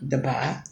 the bar.